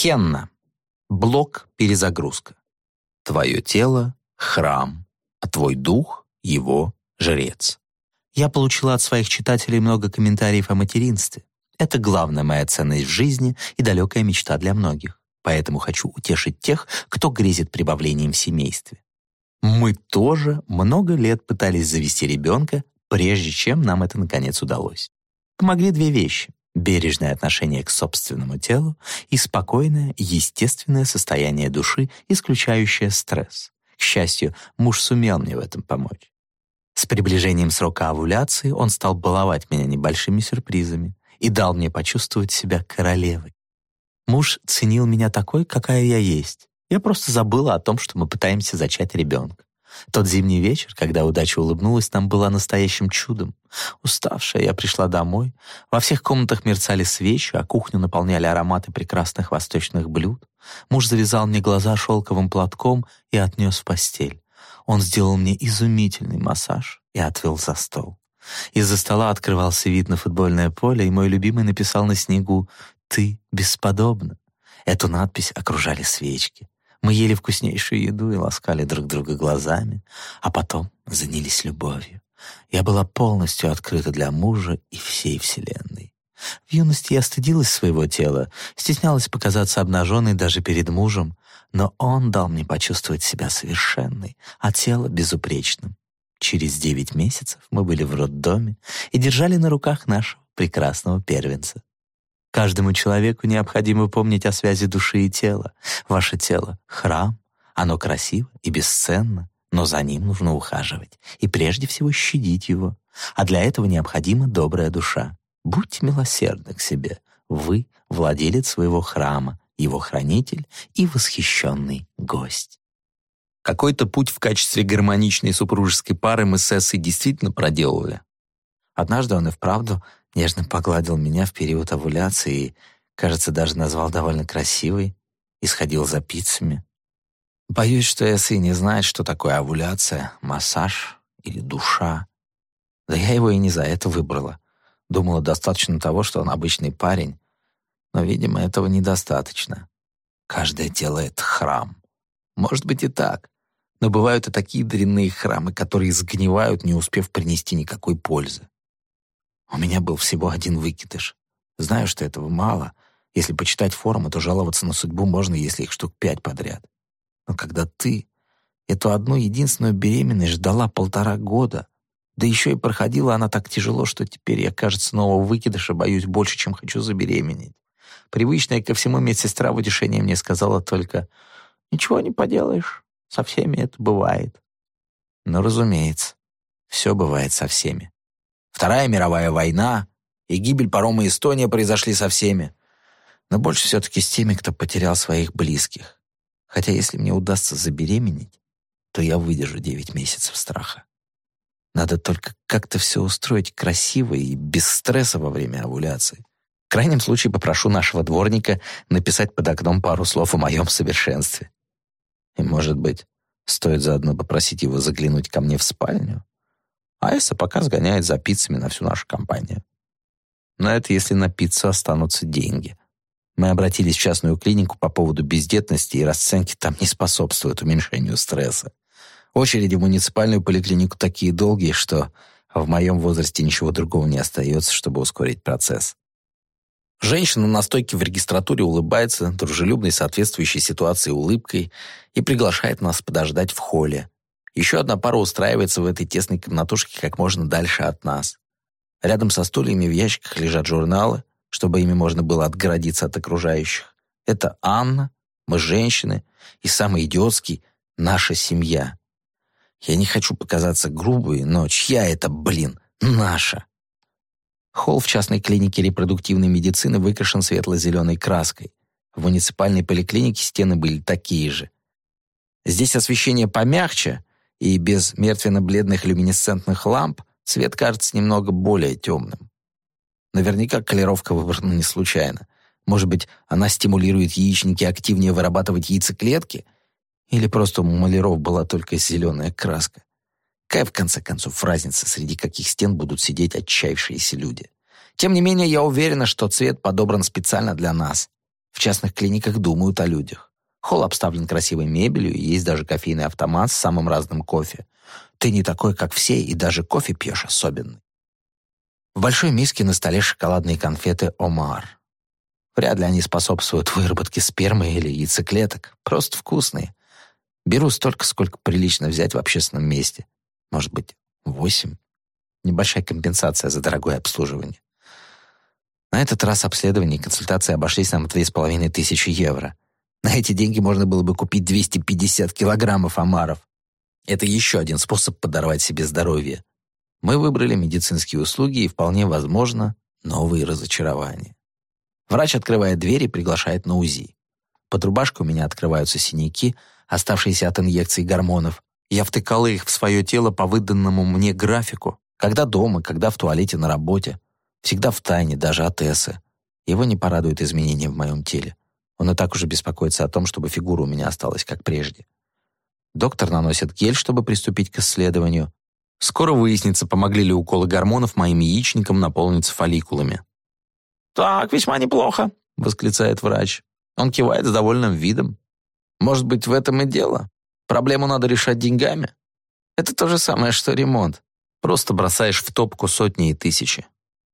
Хенна. Блок перезагрузка. Твое тело — храм, а твой дух — его жрец. Я получила от своих читателей много комментариев о материнстве. Это главная моя ценность в жизни и далекая мечта для многих. Поэтому хочу утешить тех, кто грезит прибавлением в семействе. Мы тоже много лет пытались завести ребенка, прежде чем нам это наконец удалось. Помогли две вещи — бережное отношение к собственному телу и спокойное, естественное состояние души, исключающее стресс. К счастью, муж сумел мне в этом помочь. С приближением срока овуляции он стал баловать меня небольшими сюрпризами и дал мне почувствовать себя королевой. Муж ценил меня такой, какая я есть. Я просто забыла о том, что мы пытаемся зачать ребенка. Тот зимний вечер, когда удача улыбнулась, нам была настоящим чудом. Уставшая, я пришла домой. Во всех комнатах мерцали свечи, а кухню наполняли ароматы прекрасных восточных блюд. Муж завязал мне глаза шелковым платком и отнес в постель. Он сделал мне изумительный массаж и отвел за стол. Из-за стола открывался вид на футбольное поле, и мой любимый написал на снегу «Ты бесподобна». Эту надпись окружали свечки. Мы ели вкуснейшую еду и ласкали друг друга глазами, а потом занялись любовью. Я была полностью открыта для мужа и всей вселенной. В юности я стыдилась своего тела, стеснялась показаться обнаженной даже перед мужем, но он дал мне почувствовать себя совершенной, а тело безупречным. Через девять месяцев мы были в роддоме и держали на руках нашего прекрасного первенца. Каждому человеку необходимо помнить о связи души и тела. Ваше тело — храм, оно красиво и бесценно, но за ним нужно ухаживать и прежде всего щадить его. А для этого необходима добрая душа. Будьте милосердны к себе. Вы — владелец своего храма, его хранитель и восхищенный гость. Какой-то путь в качестве гармоничной супружеской пары мы с Эссой действительно проделывали. Однажды он и вправду нежно погладил меня в период овуляции и, кажется, даже назвал довольно красивой и сходил за пиццами. Боюсь, что Эсса и не знает, что такое овуляция, массаж или душа. Да я его и не за это выбрала. Думала, достаточно того, что он обычный парень. Но, видимо, этого недостаточно. Каждое это храм. Может быть и так. Но бывают и такие дрянные храмы, которые сгнивают, не успев принести никакой пользы. У меня был всего один выкидыш. Знаю, что этого мало. Если почитать форумы, то жаловаться на судьбу можно, если их штук пять подряд. Но когда ты эту одну единственную беременность ждала полтора года, да еще и проходила она так тяжело, что теперь я, кажется, нового выкидыша боюсь больше, чем хочу забеременеть. Привычная ко всему медсестра в утешение мне сказала только «Ничего не поделаешь, со всеми это бывает». Но, разумеется, все бывает со всеми. Вторая мировая война и гибель парома Эстония произошли со всеми. Но больше все-таки с теми, кто потерял своих близких. Хотя если мне удастся забеременеть, то я выдержу девять месяцев страха. Надо только как-то все устроить красиво и без стресса во время овуляции. В крайнем случае попрошу нашего дворника написать под окном пару слов о моем совершенстве. И, может быть, стоит заодно попросить его заглянуть ко мне в спальню? Айса пока сгоняет за пиццами на всю нашу компанию. Но это если на пиццу останутся деньги. Мы обратились в частную клинику по поводу бездетности, и расценки там не способствуют уменьшению стресса. Очереди в муниципальную поликлинику такие долгие, что в моем возрасте ничего другого не остается, чтобы ускорить процесс. Женщина на стойке в регистратуре улыбается, дружелюбной соответствующей ситуации улыбкой, и приглашает нас подождать в холле. Еще одна пара устраивается в этой тесной комнатушке как можно дальше от нас. Рядом со стульями в ящиках лежат журналы, чтобы ими можно было отгородиться от окружающих. Это Анна, мы женщины, и самый идиотский — наша семья. Я не хочу показаться грубой, но чья это, блин, наша? Холл в частной клинике репродуктивной медицины выкрашен светло-зеленой краской. В муниципальной поликлинике стены были такие же. Здесь освещение помягче, и без мертвенно-бледных люминесцентных ламп цвет кажется немного более темным. Наверняка колеровка выбрана не случайно. Может быть, она стимулирует яичники активнее вырабатывать яйцеклетки? Или просто у маляров была только зеленая краска? Какая, в конце концов, разница, среди каких стен будут сидеть отчаявшиеся люди? Тем не менее, я уверена, что цвет подобран специально для нас. В частных клиниках думают о людях. Холл обставлен красивой мебелью, и есть даже кофейный автомат с самым разным кофе. Ты не такой, как все, и даже кофе пьешь особенный. В большой миске на столе шоколадные конфеты «Омар». Вряд ли они способствуют выработке спермы или яйцеклеток. Просто вкусные. Беру столько, сколько прилично взять в общественном месте. Может быть, восемь. Небольшая компенсация за дорогое обслуживание. На этот раз обследование и консультации обошлись нам в две с половиной тысячи евро. На эти деньги можно было бы купить 250 килограммов омаров. Это еще один способ подорвать себе здоровье. Мы выбрали медицинские услуги и, вполне возможно, новые разочарования. Врач открывает дверь и приглашает на УЗИ. Под рубашкой у меня открываются синяки, оставшиеся от инъекций гормонов. Я втыкала их в свое тело по выданному мне графику. Когда дома, когда в туалете на работе. Всегда в тайне, даже от Эссы. Его не порадуют изменения в моем теле. Он и так уже беспокоится о том, чтобы фигура у меня осталась как прежде. Доктор наносит гель, чтобы приступить к исследованию. Скоро выяснится, помогли ли уколы гормонов моим яичникам наполниться фолликулами. «Так, весьма неплохо», — восклицает врач. Он кивает с довольным видом. «Может быть, в этом и дело? Проблему надо решать деньгами? Это то же самое, что ремонт. Просто бросаешь в топку сотни и тысячи.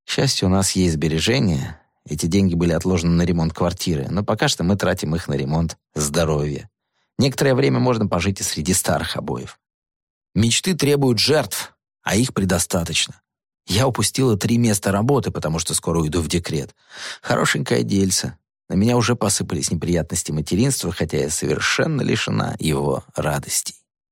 К счастью, у нас есть сбережения. Эти деньги были отложены на ремонт квартиры, но пока что мы тратим их на ремонт здоровья. Некоторое время можно пожить и среди старых обоев. Мечты требуют жертв, а их предостаточно. Я упустила три места работы, потому что скоро уйду в декрет. Хорошенькое дельце. На меня уже посыпались неприятности материнства, хотя я совершенно лишена его радостей.